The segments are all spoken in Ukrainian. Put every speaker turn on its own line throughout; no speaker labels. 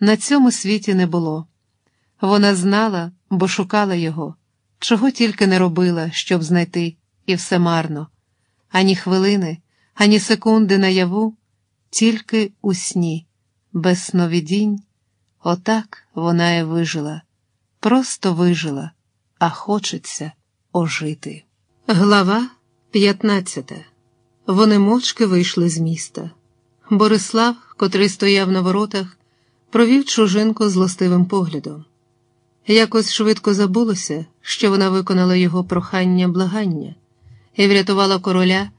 на цьому світі не було. Вона знала, бо шукала його, чого тільки не робила, щоб знайти, і все марно, ані хвилини, ані секунди наяву, тільки у сні, без сновидінь. Отак вона і вижила, просто вижила, а хочеться ожити. Глава 15 Вони мовчки вийшли з міста. Борислав, котрий стояв на воротах, провів чужинку злостивим поглядом. Якось швидко забулося, що вона виконала його прохання благання і врятувала короля.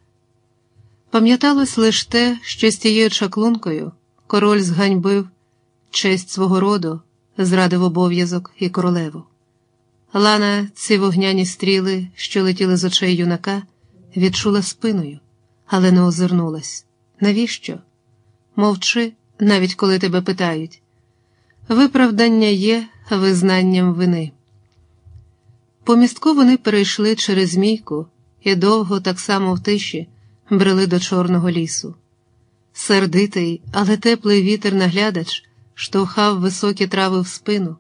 Пам'яталось лише те, що з тією чаклункою король зганьбив честь свого роду, зрадив обов'язок і королеву. Лана ці вогняні стріли, що летіли з очей юнака, відчула спиною, але не озирнулась. Навіщо? Мовчи, навіть коли тебе питають. Виправдання є визнанням вини. По містку вони перейшли через мійку і довго, так само в тиші, брели до Чорного лісу. Сердитий, але теплий вітер наглядач штовхав високі трави в спину,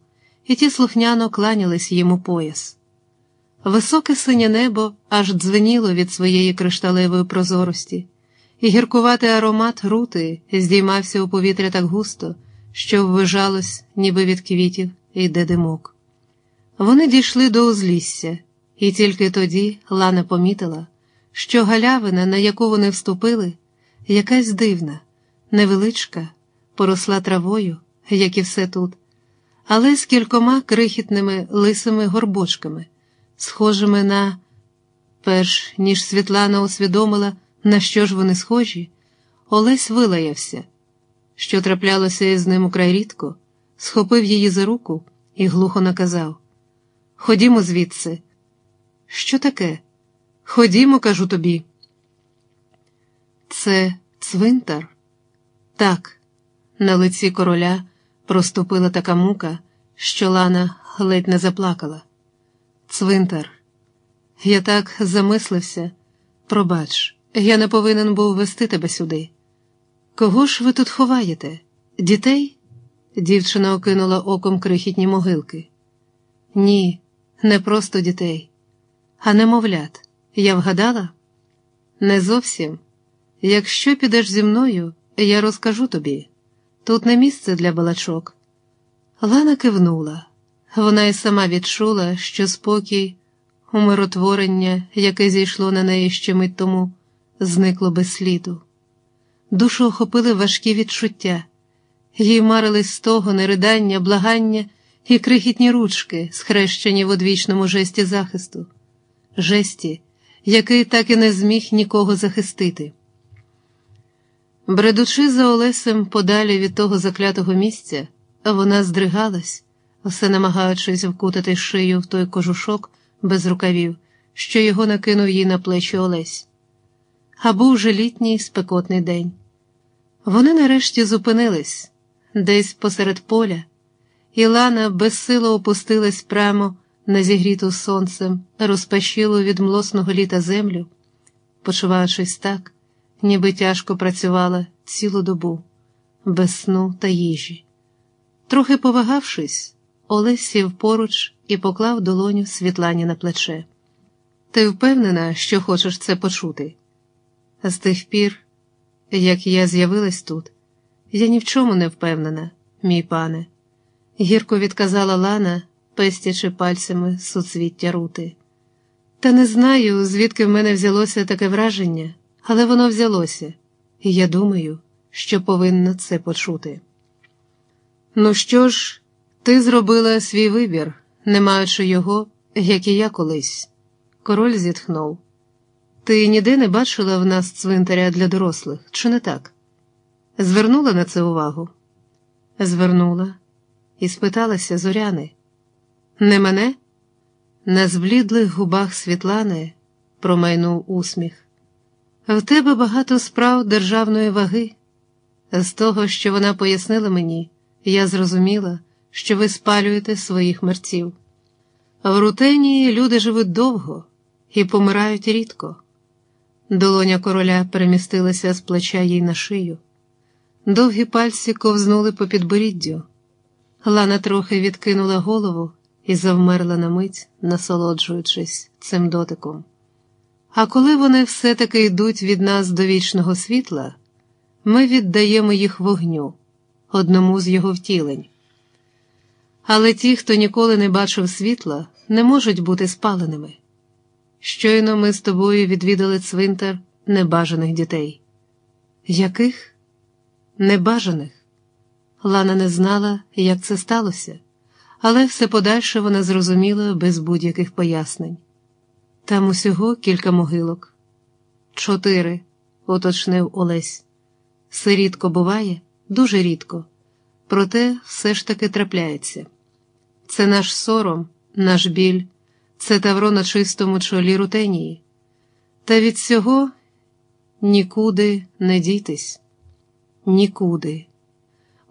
і ті слухняно кланялись йому пояс. Високе синє небо аж дзвеніло від своєї кришталевої прозорості, і гіркуватий аромат рути здіймався у повітря так густо, що ввижалось, ніби від квітів йде димок. Вони дійшли до узлісся, і тільки тоді Лана помітила, що галявина, на яку вони вступили, якась дивна, невеличка, поросла травою, як і все тут, але з кількома крихітними лисими горбочками, схожими на, перш ніж Світлана усвідомила, на що ж вони схожі, Олесь вилаявся, що траплялося із ним украй рідко, схопив її за руку і глухо наказав: Ходімо звідси. Що таке? Ходімо, кажу тобі. Це цвинтар? Так, на лиці короля проступила така мука, що Лана ледь не заплакала. Цвинтар. Я так замислився. Пробач, я не повинен був вести тебе сюди. Кого ж ви тут ховаєте? Дітей? Дівчина окинула оком крихітні могилки. Ні, не просто дітей, а немовлят. Я вгадала? Не зовсім. Якщо підеш зі мною, я розкажу тобі. Тут не місце для балачок. Лана кивнула. Вона й сама відчула, що спокій, умиротворення, яке зійшло на неї ще мить тому, зникло без сліду. Душу охопили важкі відчуття, їй марились з того неридання, благання і крихітні ручки, схрещені в одвічному жесті захисту, жесті, який так і не зміг нікого захистити. Бредучи за Олесем подалі від того заклятого місця, вона здригалась, все намагаючись вкутати шию в той кожушок без рукавів, що його накинув їй на плечі Олесь. А був же літній спекотний день. Вони нарешті зупинились десь посеред поля, і Лана безсило опустилась прямо на зігріту сонцем, розпашілу від млосного літа землю, почуваючись так ніби тяжко працювала цілу добу, без сну та їжі. Трохи повагавшись, Олесь сів поруч і поклав долоню Світлані на плече. Ти впевнена, що хочеш це почути? З тих пір, як я з'явилась тут, я ні в чому не впевнена, мій пане, гірко відказала Лана, пестячи пальцями суцвіття рути. Та не знаю, звідки в мене взялося таке враження але воно взялося, і я думаю, що повинна це почути. Ну що ж, ти зробила свій вибір, не маючи його, як і я колись. Король зітхнув. Ти ніде не бачила в нас цвинтаря для дорослих, чи не так? Звернула на це увагу? Звернула і спиталася зоряни. Не мене? На зблідлих губах Світлани промайнув усміх. В тебе багато справ державної ваги. З того, що вона пояснила мені, я зрозуміла, що ви спалюєте своїх мерців. В рутенії люди живуть довго і помирають рідко. Долоня короля перемістилася з плеча їй на шию. Довгі пальці ковзнули по підборіддю, Лана трохи відкинула голову і завмерла на мить, насолоджуючись цим дотиком. А коли вони все-таки йдуть від нас до вічного світла, ми віддаємо їх вогню, одному з його втілень. Але ті, хто ніколи не бачив світла, не можуть бути спаленими. Щойно ми з тобою відвідали цвинтар небажаних дітей. Яких? Небажаних. Лана не знала, як це сталося, але все подальше вона зрозуміла без будь-яких пояснень. Там усього кілька могилок. Чотири, уточнив Олесь. Все рідко буває, дуже рідко, проте все ж таки трапляється. Це наш сором, наш біль, це тавро на чистому чолі рутенії. Та від цього нікуди не дійтесь, нікуди.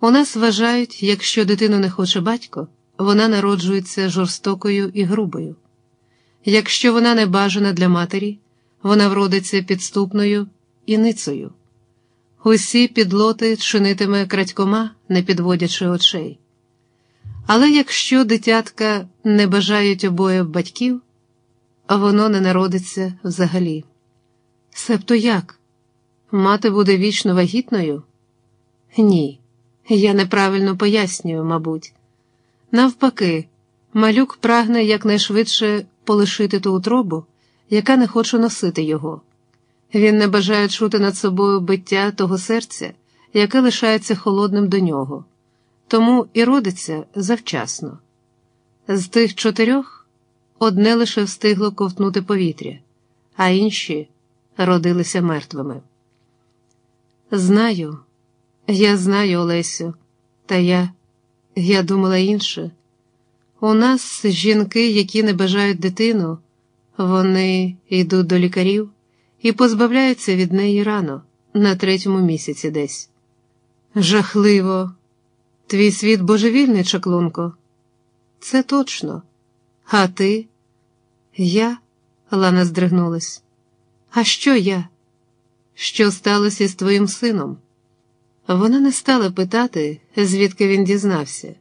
У нас вважають, якщо дитину не хоче батько, вона народжується жорстокою і грубою. Якщо вона не бажана для матері, вона вродиться підступною і ницею. Усі підлоти чинитиме крадькома, не підводячи очей. Але якщо дитятка не бажають обоє батьків, воно не народиться взагалі. Себто як? Мати буде вічно вагітною? Ні, я неправильно пояснюю, мабуть. Навпаки, малюк прагне якнайшвидше полишити ту утробу, яка не хоче носити його. Він не бажає чути над собою биття того серця, яке лишається холодним до нього, тому і родиться завчасно. З тих чотирьох одне лише встигло ковтнути повітря, а інші родилися мертвими. Знаю, я знаю, Олесю, та я, я думала інше. У нас жінки, які не бажають дитину, вони йдуть до лікарів і позбавляються від неї рано, на третьому місяці десь. Жахливо, твій світ божевільний, чаклунко. Це точно. А ти? Я? Лана здригнулась. А що я? Що сталося з твоїм сином? Вона не стала питати, звідки він дізнався.